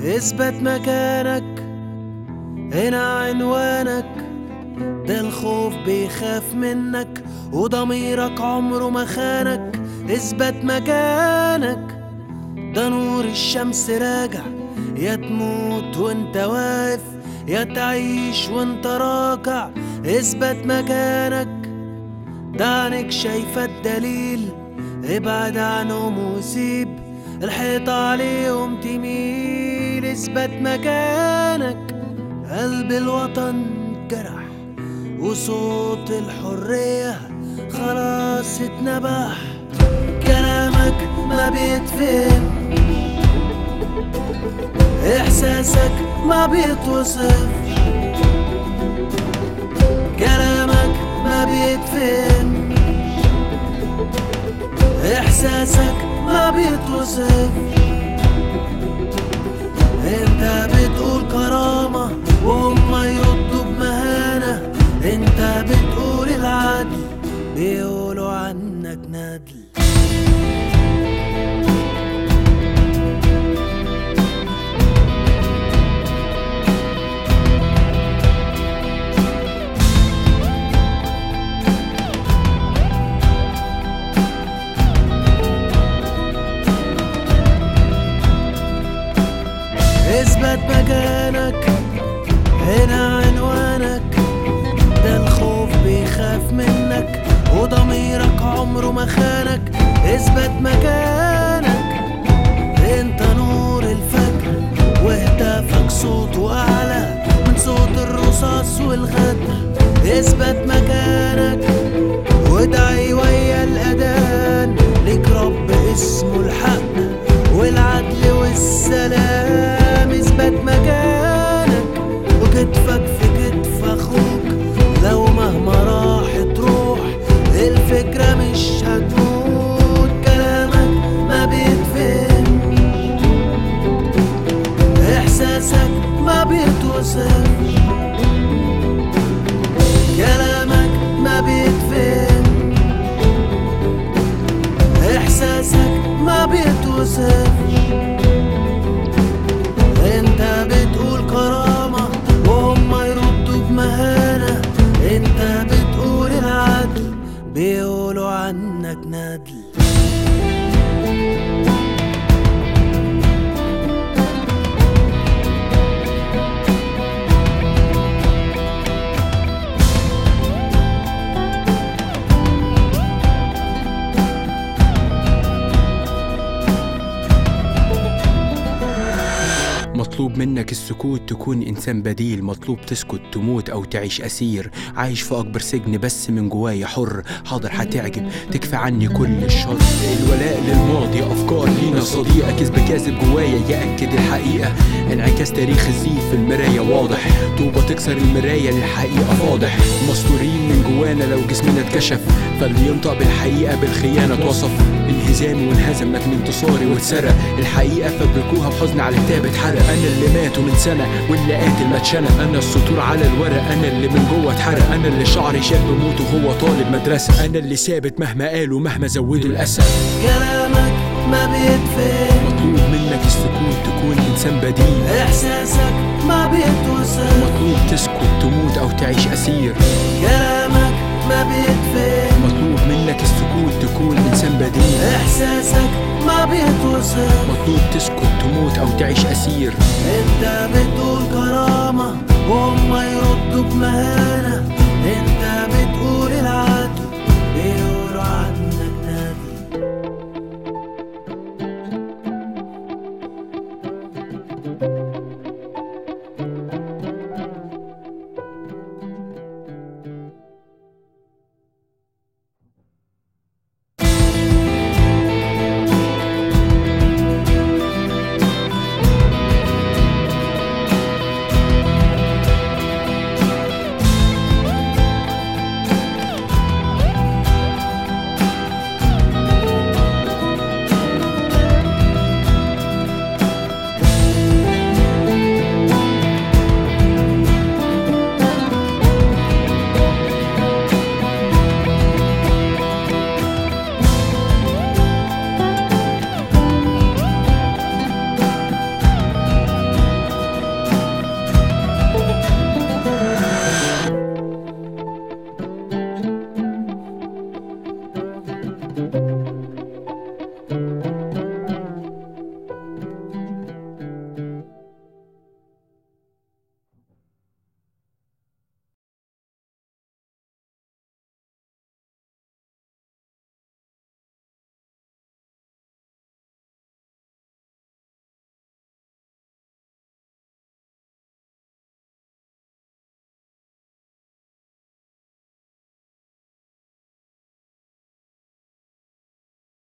اثبت مكانك. هنا عنوانك ده الخوف بيخاف منك وضميرك عمره ما خانك. اثبت مكانك. ده نور الشمس راجع. يا تموت وانت واقف يا تعيش وانت راكع اثبت مكانك. ده عينك شايفة الدليل. ابعد عنهم وسيب الحيطة عليهم تميل. اثبت مكانك قلب الوطن جرح وصوت الحرية خلاص اتنبح. كلامك ما بيتفهم إحساسك ما بيتوصف. كلامك ما بيتفهم إحساسك ما بيتوصف. انت بتقول كرامة وهم يردوا بمهانة. انت بتقول العدل بيقولوا عنك ندل اثبت مكانك هنا عنوانك. ده الخوف بيخاف منك وضميرك عمره ما خانك. اثبت مكانك انت نور الفجر. وهتافك صوته أعلى من صوت الرصاص والغدر. اثبت مكانك. ما كلامك ما بيتفهم. إحساسك ما بيتوصف أنت بتقول كرامة وهم يردوا بمهانة. أنت بتقول العدل بيقولوا عنك ندل مطلوب منك السكوت تكون إنسان بديل مطلوب تسكت تموت أو تعيش أسير. عايش في أكبر سجن بس من جوايا حر. حاضر هتعجب تكفى عني كل الشر. الولاء للماضي أفكار لينا صديقة. كذب كاذب جوايا يأكد الحقيقة. انعكاس تاريخ الزيف في المراية واضح. طوبة تكسر المراية للحقيقة فاضح. مستورين من جوانا لو جسمنا اتكشف. فاللي ينطق بالحقيقة بالخيانة اتوصف انهزامي وانهزمت من انتصاري واتسرق. الحقيقة فبركوها بحزن على كتاب اتحرق. أنا اللي مات من سنة واللي قاتل ما اتشنق أنا السطور على الورق أنا اللي من جوه اتحرق. أنا اللي شعري شاب موت وهو طالب مدرسة. أنا اللي ثابت مهما قالوا مهما زودوا الأسى. كلامك ما بيتفهم. مطلوب منك السكوت تكون إنسان بديل. إحساسك ما بيتوصف. مطلوب تسكت تموت أو تعيش أسير. خسر مطلوب تسكت تموت أو تعيش أسير. أنت بتقول كرامة هم يردوا بمهانة. أنت بتقول العدل بيقولوا عدل.